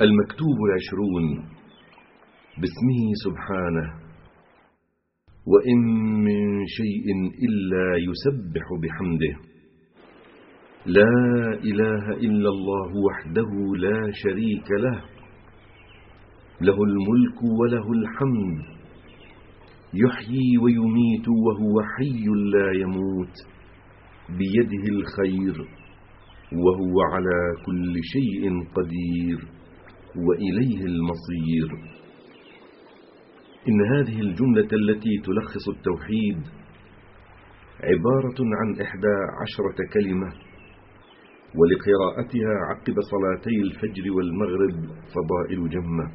المكتوب العشرون باسمه سبحانه وإن من شيء إلا يسبح بحمده. لا إله إلا الله وحده لا شريك له له الملك وله الحمد. يحيي ويميت وهو حي لا يموت بيده الخير وهو على كل شيء قدير. وإليه المصير. إن هذه الجملة التي تلخص التوحيد عبارة عن إحدى عشرة كلمة ولقراءتها عقب صلاتي الفجر والمغرب فضائل جمة.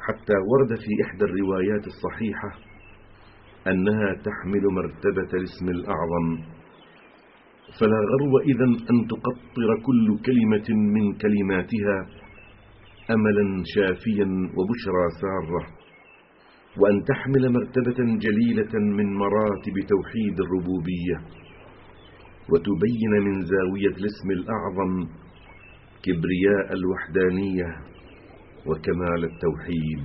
حتى ورد في إحدى الروايات الصحيحة أنها تحمل مرتبة الاسم الأعظم. فلا غرو إذا أن تقطر كل كلمة من كلماتها أملا شافيا وبشرى سارة وأن تحمل مرتبة جليلة من مراتب توحيد الربوبية وتبين من زاوية الاسم الأعظم كبرياء الوحدانية وكمال التوحيد.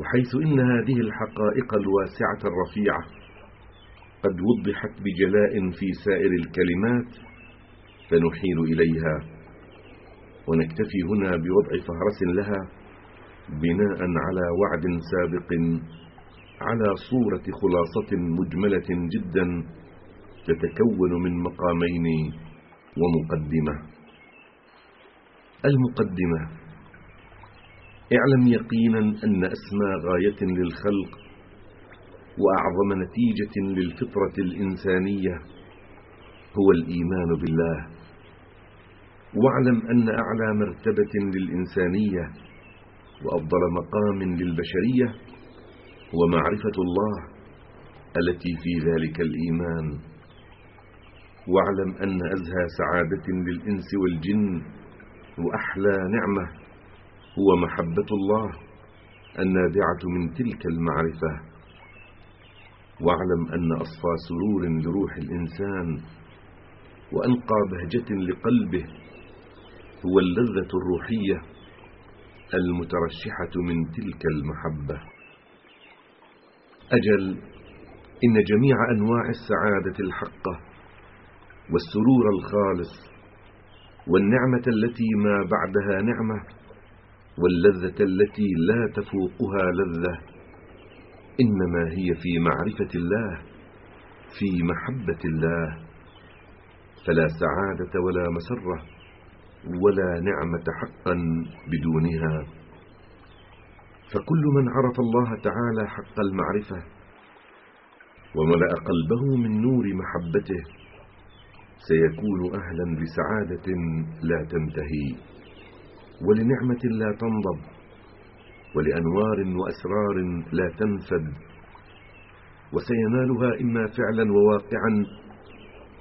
وحيث إن هذه الحقائق الواسعة الرفيعة قد وضحت بجلاء في سائر الكلمات فنحيل إليها. ونكتفي هنا بوضع فهرس لها بناء على وعد سابق على صورة خلاصة مجملة جدا تتكون من مقامين ومقدمة. المقدمة اعلم يقينا أن أسمى غاية للخلق وأعظم نتيجة للفطرة الإنسانية هو الإيمان بالله. واعلم أن أعلى مرتبة للإنسانية وأفضل مقام للبشرية هو معرفة الله التي في ذلك الإيمان. واعلم أن أزهى سعادة للإنس والجن وأحلى نعمة هو محبة الله النابعة من تلك المعرفة. واعلم أن أصفى سرور لروح الإنسان وأنقى بهجة لقلبه هو اللذة الروحية المترشحة من تلك المحبة. أجل إن جميع أنواع السعادة الحقة والسرور الخالص والنعمة التي ما بعدها نعمة واللذة التي لا تفوقها لذة إنما هي في معرفة الله في محبة الله. فلا سعادة ولا مسرة ولا نعمة حقا بدونها. فكل من عرف الله تعالى حق المعرفة وملأ قلبه من نور محبته سيكون أهلا لسعادة لا تنتهي ولنعمة لا تنضب ولأنوار وأسرار لا تنفد وسينالها إما فعلا وواقعا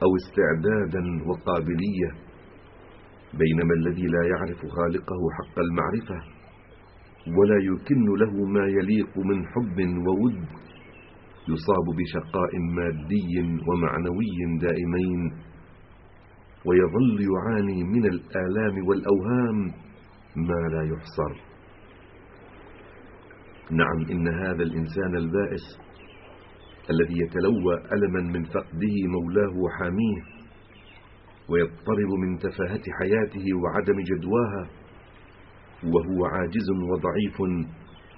أو استعدادا وقابلية. بينما الذي لا يعرف خالقه حق المعرفة ولا يكن له ما يليق من حب وود يصاب بشقاء مادي ومعنوي دائمين ويظل يعاني من الآلام والأوهام ما لا يحصر. نعم إن هذا الإنسان البائس الذي يتلوى ألما من فقده مولاه وحاميه ويضطرب من تفاهة حياته وعدم جدواها وهو عاجز وضعيف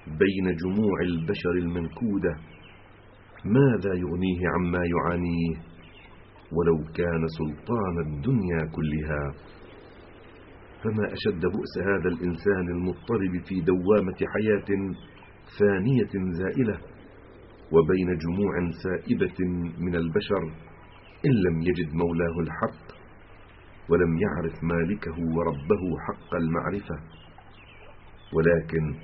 بين جموع البشر المنكودة. ماذا يغنيه عما يعانيه؟ ولو كان سلطان الدنيا كلها. فما أشد بؤس هذا الإنسان المضطرب في دوامة حياة ثانية زائلة وبين جموع سائبة من البشر إن لم يجد مولاه الحق. ولم يعرف مالكه وربه حق المعرفة. ولكن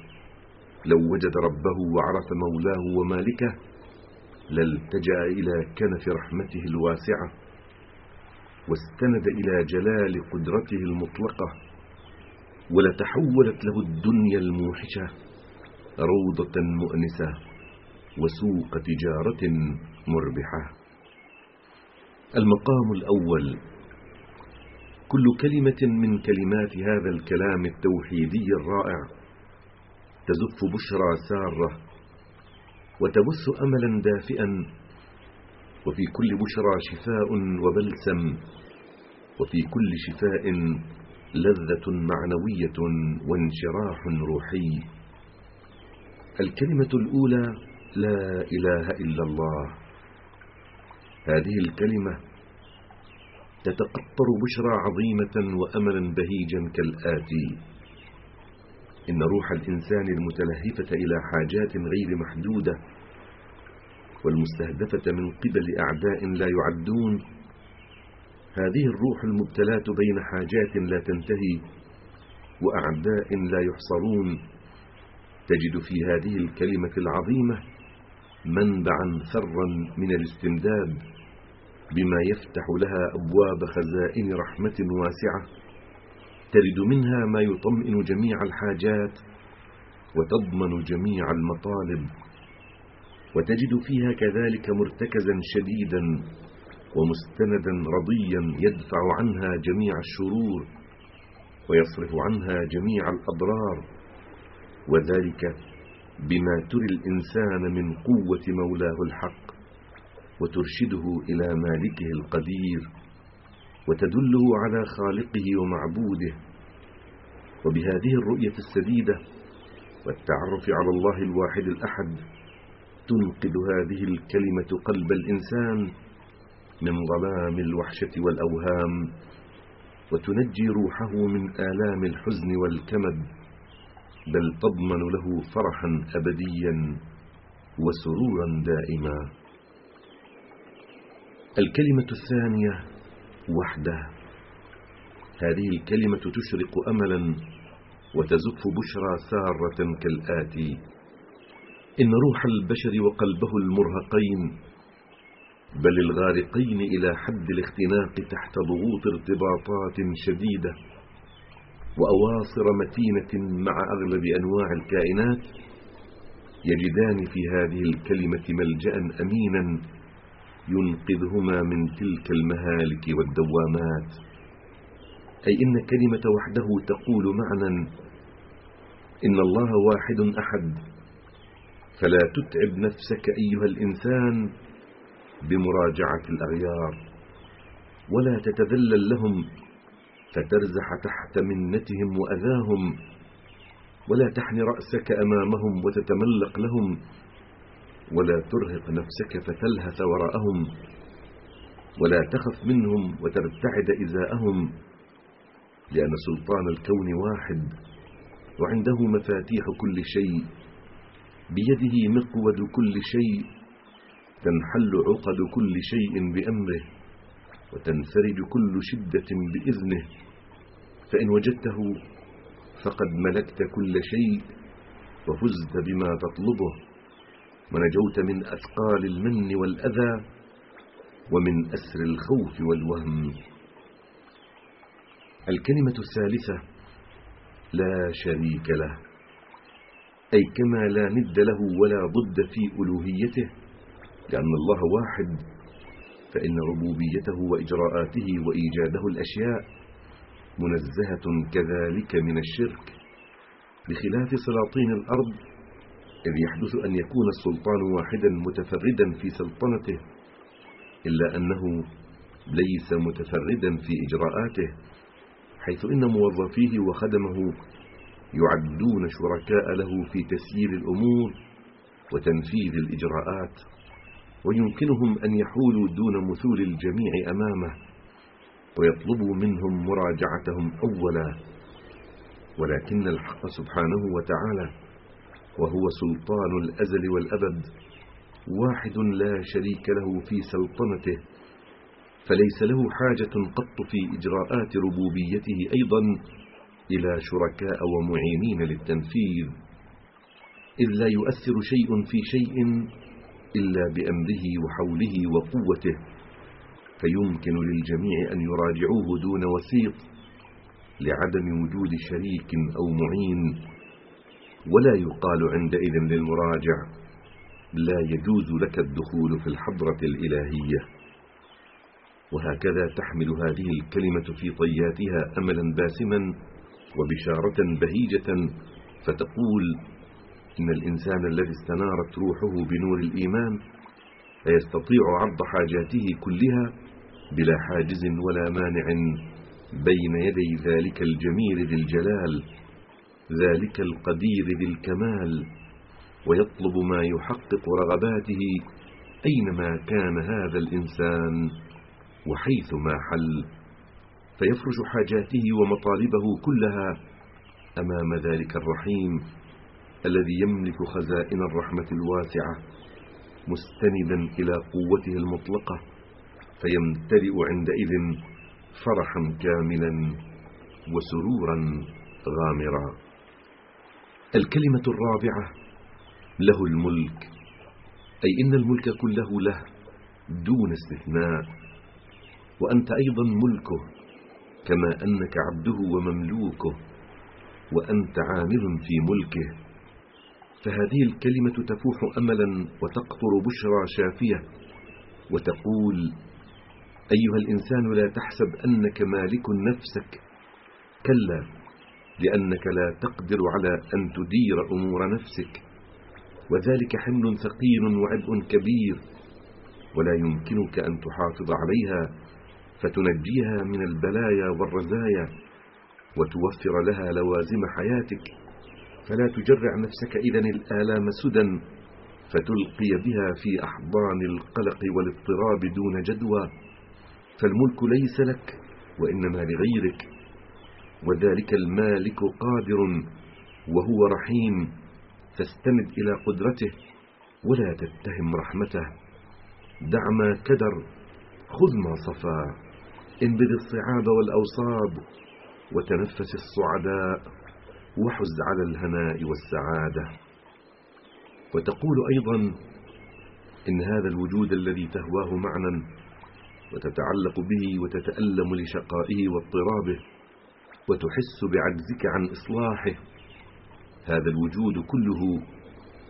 لو وجد ربه وعرف مولاه ومالكه لالتجأ إلى كنف رحمته الواسعة واستند إلى جلال قدرته المطلقة ولتحولت له الدنيا الموحشة روضة مؤنسة وسوق تجارة مربحة. المقام الأول كل كلمة من كلمات هذا الكلام التوحيدي الرائع. تزف بشرى سارة وتبث أملا دافئا وفي كل بشرى شفاء وبلسم وفي كل شفاء لذة معنوية وانشراح روحي. الكلمة الأولى لا إله إلا الله. هذه الكلمة تتقطر بشرى عظيمة وأملا بهيجا كالآتي إن روح الإنسان المتلهفة إلى حاجات غير محدودة والمستهدفة من قبل أعداء لا يعدون هذه الروح المبتلاة بين حاجات لا تنتهي وأعداء لا يحصرون. تجد في هذه الكلمة العظيمة منبعا ثرا من الاستمداد. بما يفتح لها أبواب خزائن رحمة واسعة ترد منها ما يطمئن جميع الحاجات وتضمن جميع المطالب وتجد فيها كذلك مرتكزا شديدا ومستندا رضيا يدفع عنها جميع الشرور ويصرف عنها جميع الأضرار وذلك بما تري الإنسان من قوة مولاه الحق. وترشده إلى مالكه القدير وتدله على خالقه ومعبوده. وبهذه الرؤية السديدة والتعرف على الله الواحد الأحد تنقذ هذه الكلمة قلب الإنسان من ظلام الوحشة والأوهام وتنجي روحه من آلام الحزن والكمد. بل تضمن له فرحا أبديا وسرورا دائما. الكلمة الثانية وحدة. هذه الكلمة تشرق أملا وتزف بشرى سارة كالآتي. إن روح البشر وقلبه المرهقين بل الغارقين إلى حد الاختناق تحت ضغوط ارتباطات شديدة وأواصر متينة مع أغلب أنواع الكائنات يجدان في هذه الكلمة ملجأ أمينا ينقذهما من تلك المهالك والدوامات. أي إن كلمة وحده تقول معنى إن الله واحد أحد. فلا تتعب نفسك أيها الإنسان بمراجعة الأغيار ولا تتذلل لهم فترزح تحت منتهم وأذاهم ولا تحن رأسك أمامهم وتتملق لهم ولا ترهق نفسك فتلهث وراءهم ولا تخف منهم وترتعد إزاءهم لأن سلطان الكون واحد وعنده مفاتيح كل شيء بيده مقود كل شيء تنحل عقد كل شيء بأمره وتنفرج كل شدة بإذنه فإن وجدته فقد ملكت كل شيء وفزت بما تطلبه. ونجوت من أثقال المن والأذى ومن أسر الخوف والوهم. الكلمة الثالثة لا شريك له أي كما لا ند له ولا ضد في ألوهيته لأن الله واحد فإن ربوبيته وإجراءاته وإيجاده الأشياء منزهة كذلك من الشرك بخلاف سلاطين الأرض إذ يحدث أن يكون السلطان واحدا متفردا في سلطنته إلا أنه ليس متفردا في إجراءاته حيث إن موظفيه وخدمه يعدون شركاء له في تسيير الأمور وتنفيذ الإجراءات ويمكنهم أن يحولوا دون مثول الجميع أمامه ويطلبوا منهم مراجعتهم أولا ولكن الحق سبحانه وتعالى وهو سلطان الأزل والأبد واحد لا شريك له في سلطنته فليس له حاجة قط في إجراءات ربوبيته أيضا إلى شركاء ومعينين للتنفيذ إذ لا يؤثر شيء في شيء إلا بأمره وحوله وقوته فيمكن للجميع أن يراجعوه دون وسيط لعدم وجود شريك أو معين. ولا يقال عندئذ للمراجع لا يجوز لك الدخول في الحضرة الإلهية. وهكذا تحمل هذه الكلمة في طياتها أملا باسما وبشارة بهيجة فتقول إن الإنسان الذي استنارت روحه بنور الإيمان فيستطيع عرض حاجاته كلها بلا حاجز ولا مانع بين يدي ذلك الجميل ذي الجلال ذلك القدير ذي الكمال ويطلب ما يحقق رغباته أينما كان هذا الإنسان وحيثما حل. فيفرش حاجاته ومطالبه كلها أمام ذلك الرحيم الذي يملك خزائن الرحمة الواسعة مستندا إلى قوته المطلقة فيمتلئ عندئذ فرحا كاملا وسرورا غامرا. الكلمة الرابعة له الملك. أي إن الملك كله له دون استثناء. وأنت أيضا ملكه كما أنك عبده ومملوكه وأنت عامل في ملكه. فهذه الكلمة تفوح أملا وتقطر بشرى شافية وتقول أيها الإنسان لا تحسب أنك مالك نفسك. كلا لأنك لا تقدر على أن تدير أمور نفسك. وذلك حمل ثقيل وعبء كبير ولا يمكنك أن تحافظ عليها فتنجيها من البلايا والرزايا وتوفر لها لوازم حياتك. فلا تجرع نفسك إذا الآلام سدى فتلقي بها في أحضان القلق والاضطراب دون جدوى. فالملك ليس لك وإنما لغيرك. وذلك المالك قادر وهو رحيم فاستند إلى قدرته ولا تتهم رحمته. دع ما كدر خذ ما صفى. انبذ الصعاب والأوصاب وتنفس الصعداء وحز على الهناء والسعادة. وتقول أيضا إن هذا الوجود الذي تهواه معنى وتتعلق به وتتألم لشقائه واضطرابه وتحس بعجزك عن إصلاحه. هذا الوجود كله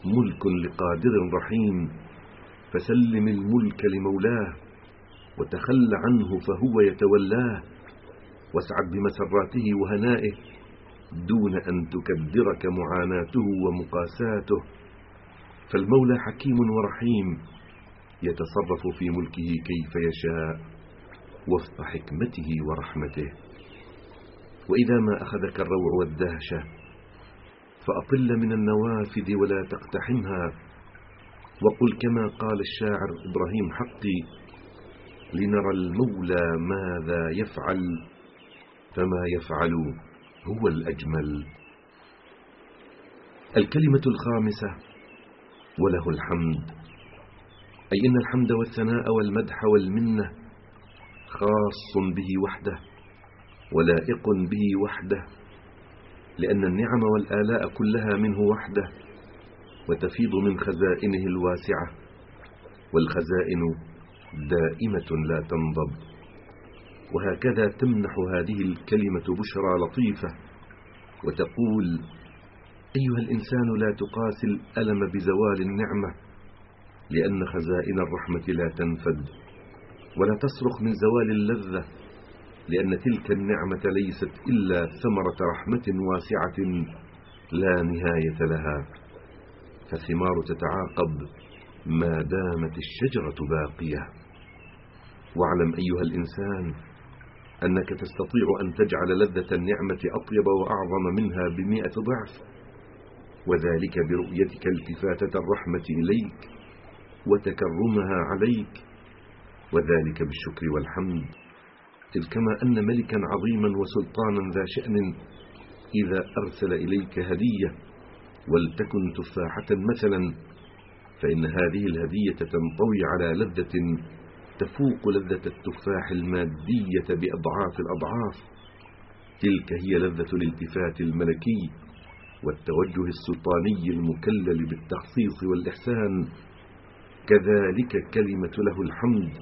ملك لقادر رحيم. فسلم الملك لمولاه وتخل عنه فهو يتولاه. واسعد بمسراته وهنائه دون أن تكدرك معاناته ومقاساته. فالمولى حكيم ورحيم يتصرف في ملكه كيف يشاء وفق حكمته ورحمته. وإذا ما أخذك الروع والدهشة فأطل من النوافذ ولا تقتحمها. وقل كما قال الشاعر إبراهيم حقي لنرى المولى ماذا يفعل فما يفعل هو الأجمل. الكلمة الخامسة وله الحمد. أي إن الحمد والثناء والمدح والمنة خاص به وحده. ولائق به وحده لأن النعم والآلاء كلها منه وحده وتفيض من خزائنه الواسعة والخزائن دائمة لا تنضب. وهكذا تمنح هذه الكلمة بشرى لطيفة وتقول أيها الإنسان لا تقاس الألم بزوال النعمة لأن خزائن الرحمة لا تنفد ولا تصرخ من زوال اللذة لأن تلك النعمة ليست إلا ثمرة رحمة واسعة لا نهاية لها فالثمار تتعاقب ما دامت الشجرة باقية. واعلم أيها الإنسان أنك تستطيع أن تجعل لذة النعمة أطيب وأعظم منها بمئة ضعف وذلك برؤيتك التفاتة الرحمة إليك وتكرمها عليك وذلك بالشكر والحمد. إذ كما أن ملكا عظيما وسلطانا ذا شأن إذا أرسل إليك هدية ولتكن تفاحة مثلا فإن هذه الهدية تنطوي على لذة تفوق لذة التفاح المادية بأضعاف الأضعاف. تلك هي لذة الالتفات الملكي والتوجه السلطاني المكلل بالتخصيص والإحسان. كذلك كلمة له الحمد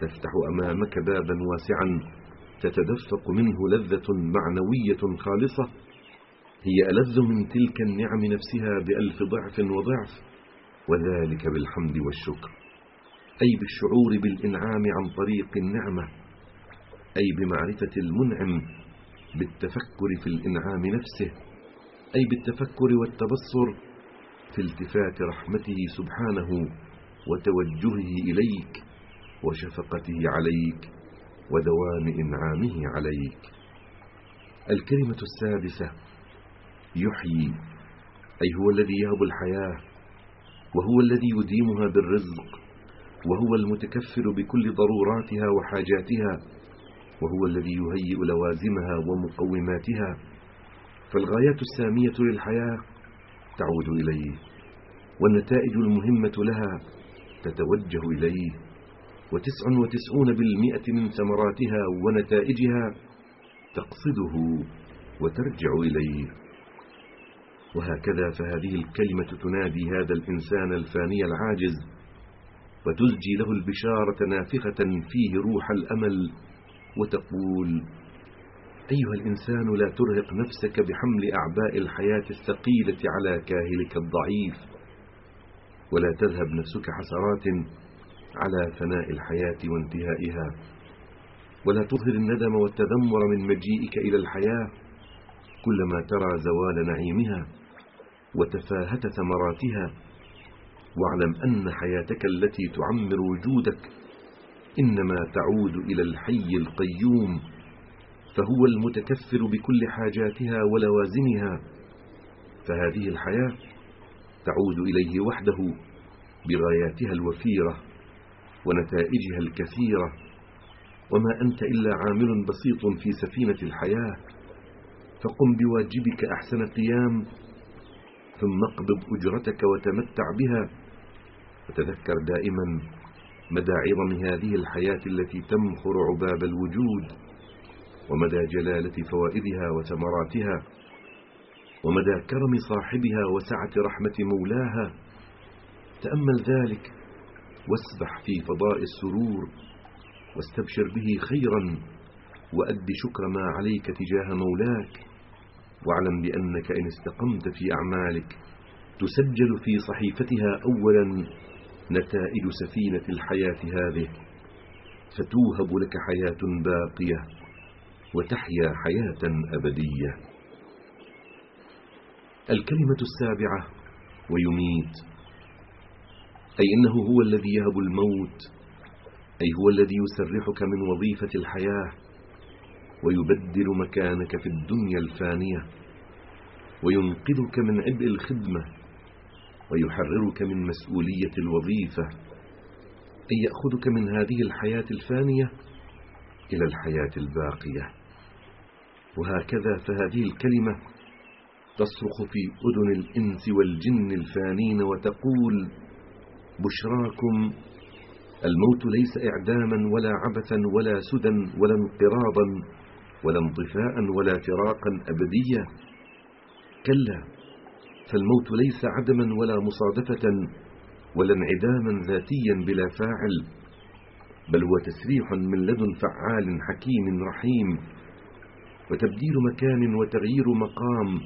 تفتح أمامك بابا واسعا تتدفق منه لذة معنوية خالصة. هي ألذ من تلك النعم نفسها بألف ضعف وضعف وذلك بالحمد والشكر. أي بالشعور بالإنعام عن طريق النعمة أي بمعرفة المنعم بالتفكر في الإنعام نفسه أي بالتفكر والتبصر في التفات رحمته سبحانه وتوجهه إليك. وشفقته عليك ودوام إنعامه عليك. الكلمة السادسة يحيي أي هو الذي يهب الحياة وهو الذي يديمها بالرزق وهو المتكفل بكل ضروراتها وحاجاتها وهو الذي يهيئ لوازمها ومقوماتها. فالغايات السامية للحياة تعود إليه والنتائج المهمة لها تتوجه إليه. وتسع وتسعون بالمئة من ثمراتها ونتائجها تقصده وترجع إليه. وهكذا فهذه الكلمة تنادي هذا الإنسان الفاني العاجز وتزجي له البشارة نافخة فيه روح الأمل وتقول أيها الإنسان لا ترهق نفسك بحمل أعباء الحياة الثقيلة على كاهلك الضعيف ولا تذهب نفسك حسرات على فناء الحياة وانتهائها. ولا تظهر الندم والتذمر من مجيئك إلى الحياة كلما ترى زوال نعيمها وتفاهة ثمراتها. واعلم أن حياتك التي تعمر وجودك إنما تعود إلى الحي القيوم فهو المتكفل بكل حاجاتها ولوازمها. فهذه الحياة تعود إليه وحده بغاياتها الوفيرة. ونتائجها الكثيرة. وما أنت إلا عامل بسيط في سفينة الحياة. فقم بواجبك أحسن قيام ثم اقبض أجرتك وتمتع بها. وتذكر دائما مدى عظم هذه الحياة التي تمخر عباب الوجود ومدى جلالة فوائدها وثمراتها ومدى كرم صاحبها وسعة رحمة مولاها. تأمل ذلك واسبح في فضاء السرور واستبشر به خيرا وأد شكر ما عليك تجاه مولاك واعلم بأنك إن استقمت في أعمالك تسجل في صحيفتها أولا نتائج سفينة الحياة هذه فتوهب لك حياة باقية وتحيا حياة أبدية. الكلمة السابعة ويميت. أي إنه هو الذي يهب الموت أي هو الذي يسرحك من وظيفة الحياة ويبدل مكانك في الدنيا الفانية وينقذك من عبء الخدمة ويحررك من مسؤولية الوظيفة أي يأخذك من هذه الحياة الفانية إلى الحياة الباقية. وهكذا فهذه الكلمة تصرخ في أذن الإنس والجن الفانين وتقول بشراكم. الموت ليس إعداما ولا عبثا ولا سدى ولا انقراضا ولا انطفاء ولا فراقا أبديا. كلا فالموت ليس عدما ولا مصادفة ولا انعداما ذاتيا بلا فاعل بل هو تسريح من لدن فعال حكيم رحيم وتبديل مكان وتغيير مقام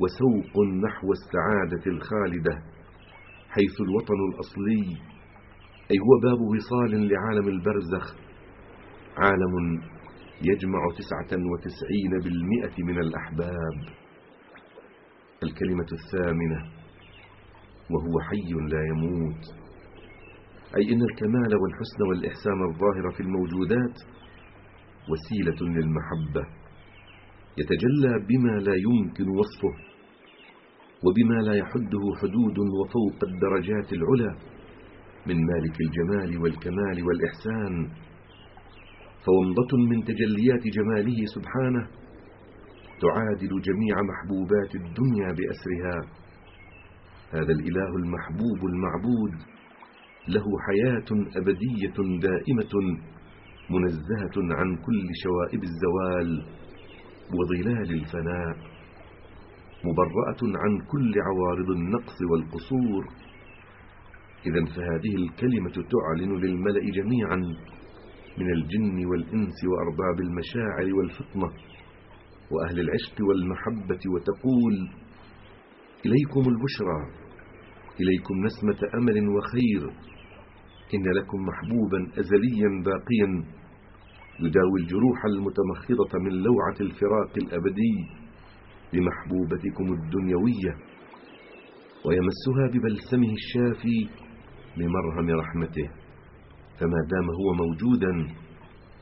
وسوق نحو السعادة الخالدة. حيث الوطن الأصلي أي هو باب وصال لعالم البرزخ. عالم يجمع تسعة وتسعين بالمئة من الأحباب. الكلمة الثامنة وهو حي لا يموت. أي إن الكمال والحسن والإحسان الظاهر في الموجودات وسيلة للمحبة. يتجلى بما لا يمكن وصفه. وبما لا يحده حدود وفوق الدرجات العلى من مالك الجمال والكمال والإحسان فومضة من تجليات جماله سبحانه تعادل جميع محبوبات الدنيا بأسرها. هذا الإله المحبوب المعبود له حياة أبدية دائمة منزهة عن كل شوائب الزوال وظلال الفناء. مبرأة عن كل عوارض النقص والقصور. إذا فهذه الكلمة تعلن للملأ جميعا من الجن والإنس وأرباب المشاعر والفطنة وأهل العشق والمحبة وتقول إليكم البشرى إليكم نسمة أمل وخير إن لكم محبوبا أزليا باقيا يداوي الجروح المتمخضة من لوعة الفراق الأبدي. لمحبوبتكم الدنيوية ويمسها ببلسمه الشافي بمرهم رحمته فما دام هو موجودا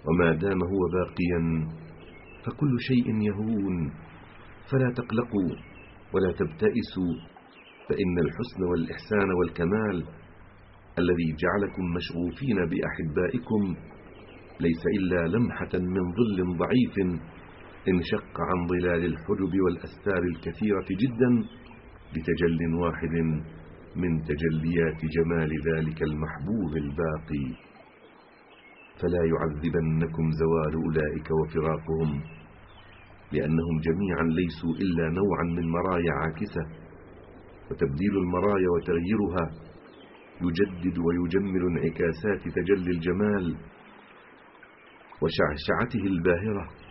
وما دام هو باقيا فكل شيء يهون فلا تقلقوا ولا تبتئسوا فإن الحسن والإحسان والكمال الذي جعلكم مشغوفين بأحبائكم ليس إلا لمحة من ظل ضعيف. انشق عن ظلال الحجب والأستار الكثيرة جدا بتجل واحد من تجليات جمال ذلك المحبوب الباقي. فلا يعذبنكم زوال أولئك وفراقهم لأنهم جميعا ليسوا إلا نوعا من مرايا عاكسة وتبديل المرايا وتغييرها يجدد ويجمل انعكاسات تجلي الجمال وشعشعته الباهرة.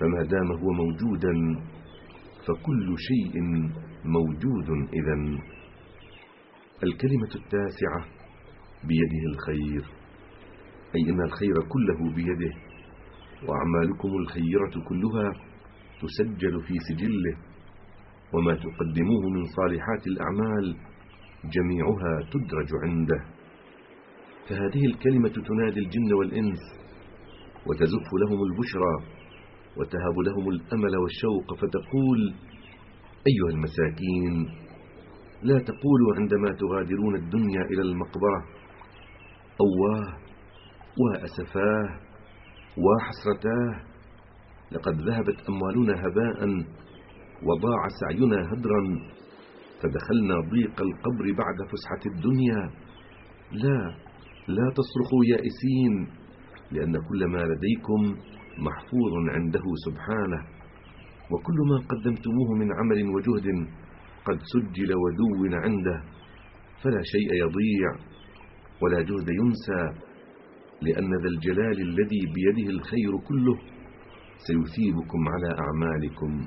فما دام هو موجودا فكل شيء موجود إذا الكلمة التاسعة بيده الخير. أي إن الخير كله بيده. وأعمالكم الخيرة كلها تسجل في سجله. وما تقدموه من صالحات الأعمال جميعها تدرج عنده. فهذه الكلمة تنادي الجن والإنس وتزف لهم البشرى. وتهب لهم الأمل والشوق فتقول أيها المساكين لا تقولوا عندما تغادرون الدنيا إلى المقبرة أواه وأسفاه وحسرتاه لقد ذهبت أموالنا هباء وضاع سعينا هدرا فدخلنا ضيق القبر بعد فسحة الدنيا. لا لا تصرخوا يائسين لأن كل ما لديكم محفوظ عنده سبحانه وكل ما قدمتموه من عمل وجهد قد سجل ودون عنده فلا شيء يضيع ولا جهد ينسى لأن ذا الجلال الذي بيده الخير كله سيثيبكم على أعمالكم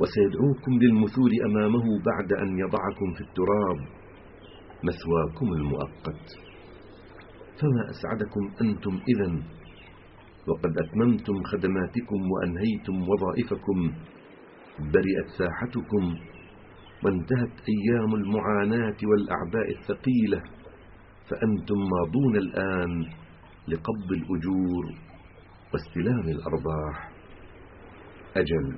وسيدعوكم للمثول أمامه بعد أن يضعكم في التراب مثواكم المؤقت. فما أسعدكم أنتم إذا وقد أتممتم خدماتكم وأنهيتم وظائفكم. برئت ساحتكم وانتهت أيام المعاناة والأعباء الثقيلة فأنتم ماضون الآن لقبض الأجور واستلام الأرباح. أجل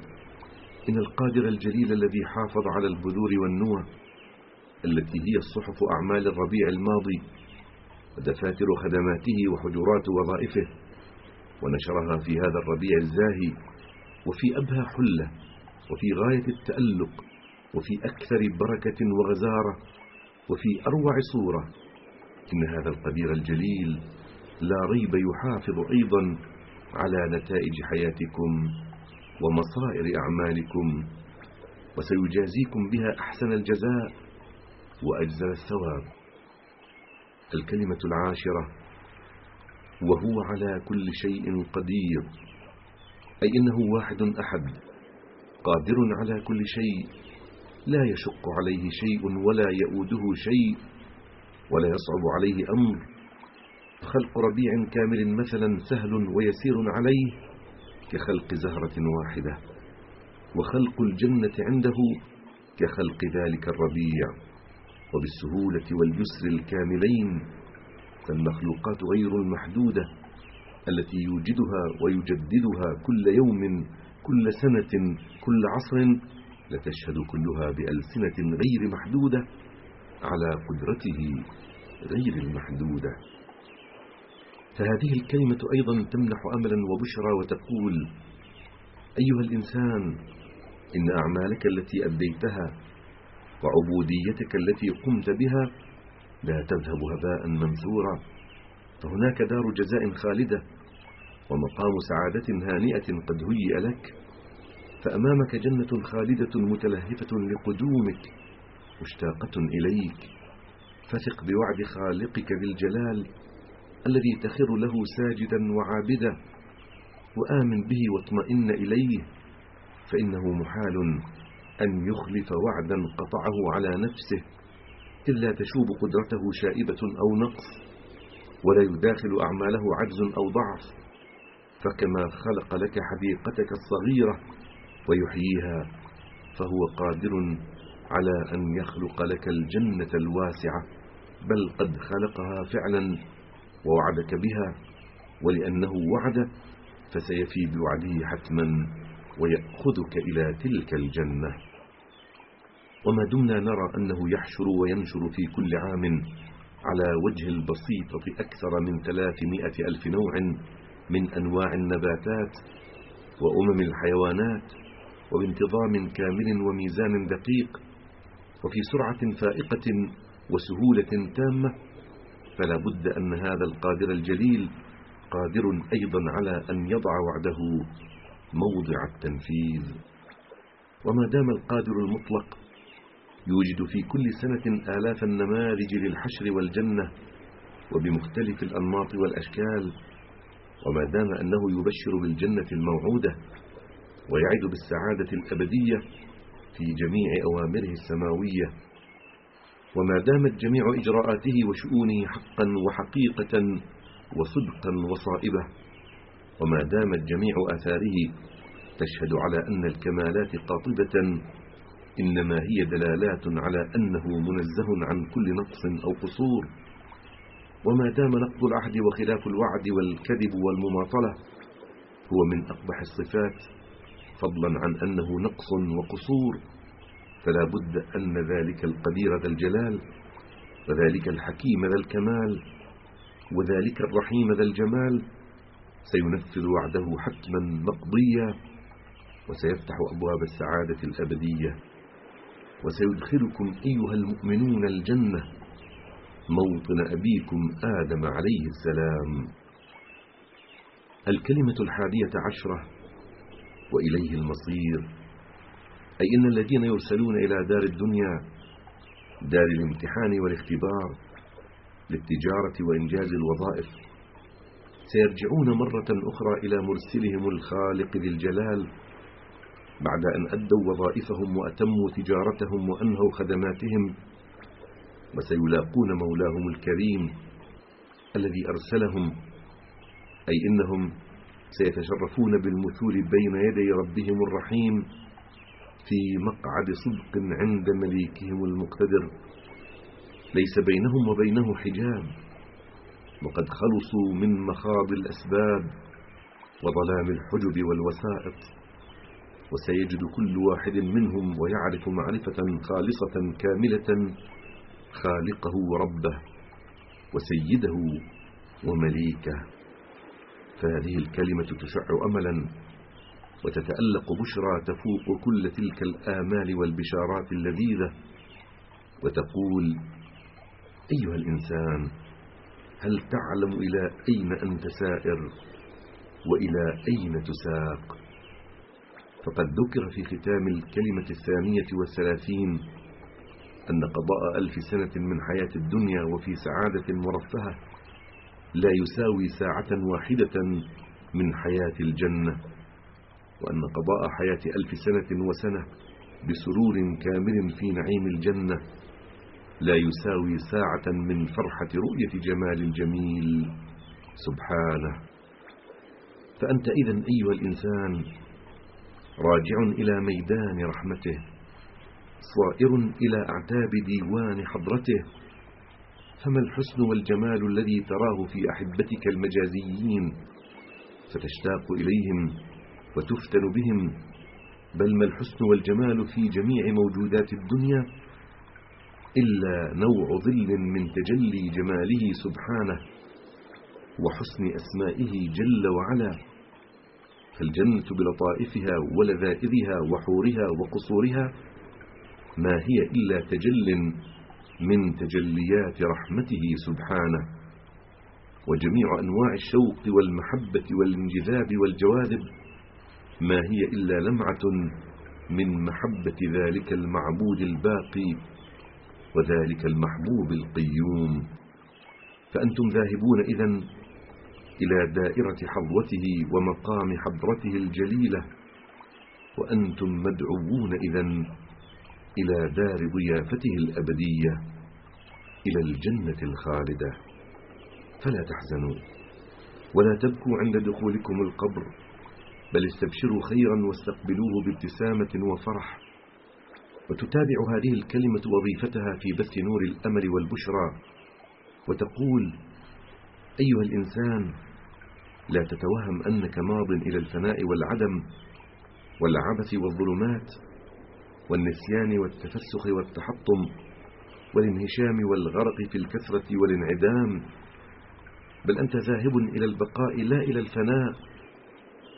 إن القادر الجليل الذي حافظ على البذور والنوى التي هي الصحف أعمال الربيع الماضي ودفاتر خدماته وحجرات وظائفه ونشرها في هذا الربيع الزاهي وفي أبهى حلة وفي غاية التألق وفي أكثر بركة وغزارة وفي أروع صورة. إن هذا القدير الجليل لا ريب يحافظ أيضا على نتائج حياتكم ومصائر أعمالكم وسيجازيكم بها أحسن الجزاء وأجزل الثواب. الكلمة العاشرة وهو على كل شيء قدير. أي إنه واحد أحد قادر على كل شيء. لا يشق عليه شيء ولا يؤوده شيء ولا يصعب عليه أمر. خلق ربيع كامل مثلا سهل ويسير عليه كخلق زهرة واحدة وخلق الجنة عنده كخلق ذلك الربيع. وبالسهولة واليسر الكاملين فالمخلوقات غير المحدودة التي يوجدها ويجددها كل يوم كل سنة كل عصر لتشهد كلها بألسنة غير محدودة على قدرته غير المحدودة. فهذه الكلمة أيضا تمنح أملا وبشرى وتقول أيها الإنسان إن أعمالك التي أديتها وعبوديتك التي قمت بها لا تذهب هباء منثورا. فهناك دار جزاء خالدة ومقام سعادة هانئة قد هيئ لك. فأمامك جنة خالدة متلهفة لقدومك مشتاقة إليك. فثق بوعد خالقك بالجلال الذي تخر له ساجدا وعابدا وآمن به واطمئن إليه. فإنه محال أن يخلف وعدا قطعه على نفسه. إلا تشوب قدرته شائبة أو نقص ولا يداخل أعماله عجز أو ضعف. فكما خلق لك حديقتك الصغيرة ويحييها فهو قادر على أن يخلق لك الجنة الواسعة بل قد خلقها فعلا ووعدك بها ولأنه وعد فسيفي بوعده حتما ويأخذك إلى تلك الجنة. وما دمنا نرى أنه يحشر وينشر في كل عام على وجه البسيطة أكثر من ثلاثمائة ألف نوع من أنواع النباتات وأمم الحيوانات وبانتظام كامل وميزان دقيق وفي سرعة فائقة وسهولة تامة فلا بد أن هذا القادر الجليل قادر أيضا على أن يضع وعده موضع التنفيذ. وما دام القادر المطلق يوجد في كل سنة آلاف النماذج للحشر والجنة وبمختلف الأنماط والأشكال وما دام أنه يبشر بالجنة الموعودة ويعد بالسعادة الأبدية في جميع أوامره السماوية. وما دامت جميع إجراءاته وشؤونه حقا وحقيقة وصدقا وصائبة وما دامت جميع آثاره تشهد على أن الكمالات قاطبة إنما هي دلالات على أنه منزه عن كل نقص أو قصور. وما دام نقض العهد وخلاف الوعد والكذب والمماطلة هو من أقبح الصفات فضلا عن أنه نقص وقصور. فلا بد أن ذلك القدير ذا الجلال وذلك الحكيم ذا الكمال وذلك الرحيم ذا الجمال. سينفذ وعده حتما مقضيا وسيفتح أبواب السعادة الأبدية. وسيدخلكم أيها المؤمنون الجنة. موطن أبيكم آدم عليه السلام. الكلمة الحادية عشرة. وإليه المصير. أي إن الذين يرسلون إلى دار الدنيا دار الامتحان والاختبار للتجارة وإنجاز الوظائف سيرجعون مرة أخرى إلى مرسلهم الخالق ذي الجلال بعد أن أدوا وظائفهم وأتموا تجارتهم وأنهوا خدماتهم وسيلاقون مولاهم الكريم الذي أرسلهم أي إنهم سيتشرفون بالمثول بين يدي ربهم الرحيم في مقعد صدق عند مليكهم المقتدر. ليس بينهم وبينه حجاب وقد خلصوا من مخاض الأسباب وظلام الحجب والوسائط. وسيجد كل واحد منهم ويعرف معرفة خالصة كاملة خالقه وربه وسيده ومليكه. فهذه الكلمة تشع أملا وتتألق بشرى تفوق كل تلك الآمال والبشارات اللذيذة وتقول أيها الإنسان هل تعلم إلى أين أنت سائر؟ وإلى أين تساق؟ فقد ذكر في ختام الكلمة الثانية والثلاثين أن قضاء ألف سنة من حياة الدنيا وفي سعادة مرفهة لا يساوي ساعة واحدة من حياة الجنة وأن قضاء حياة ألف سنة وسنة بسرور كامل في نعيم الجنة لا يساوي ساعة من فرحة رؤية جمال الجميل. سبحانه. فأنت إذا أيها الإنسان راجع إلى ميدان رحمته صائر إلى أعتاب ديوان حضرته. فما الحسن والجمال الذي تراه في أحبتك المجازيين؟ فتشتاق إليهم وتفتن بهم. بل ما الحسن والجمال في جميع موجودات الدنيا؟ إلا نوع ظل من تجلي جماله سبحانه وحسن أسمائه جل وعلا. فالجنة بلطائفها ولذائذها وحورها وقصورها ما هي إلا تجل من تجليات رحمته سبحانه. وجميع أنواع الشوق والمحبة والانجذاب والجواذب ما هي إلا لمعة من محبة ذلك المعبود الباقي وذلك المحبوب القيوم. فأنتم ذاهبون إذن إلى دائرة حظوته ومقام حضرته الجليلة وأنتم مدعوون إذن إلى دار ضيافته الأبدية إلى الجنة الخالدة. فلا تحزنوا ولا تبكوا عند دخولكم القبر بل استبشروا خيرا واستقبلوه بابتسامة وفرح. وتتابع هذه الكلمة وظيفتها في بث نور الأمل والبشرى وتقول أيها الإنسان لا تتوهم أنك ماض إلى الفناء والعدم والعبث والظلمات والنسيان والتفسخ والتحطم والانهشام والغرق في الكثرة والانعدام. بل أنت ذاهب إلى البقاء لا إلى الفناء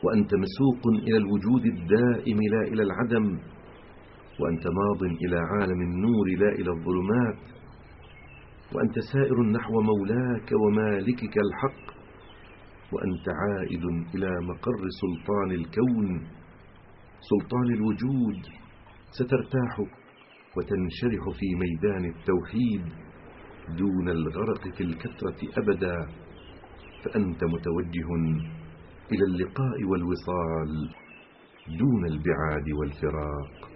وأنت مسوق إلى الوجود الدائم لا إلى العدم وأنت ماض إلى عالم النور لا إلى الظلمات. وأنت سائر نحو مولاك ومالكك الحق وأنت عائد إلى مقر سلطان الكون سلطان الوجود سترتاح وتنشرح في ميدان التوحيد دون الغرق في الكثرة أبدا. فأنت متوجه إلى اللقاء والوصال دون البعاد والفراق.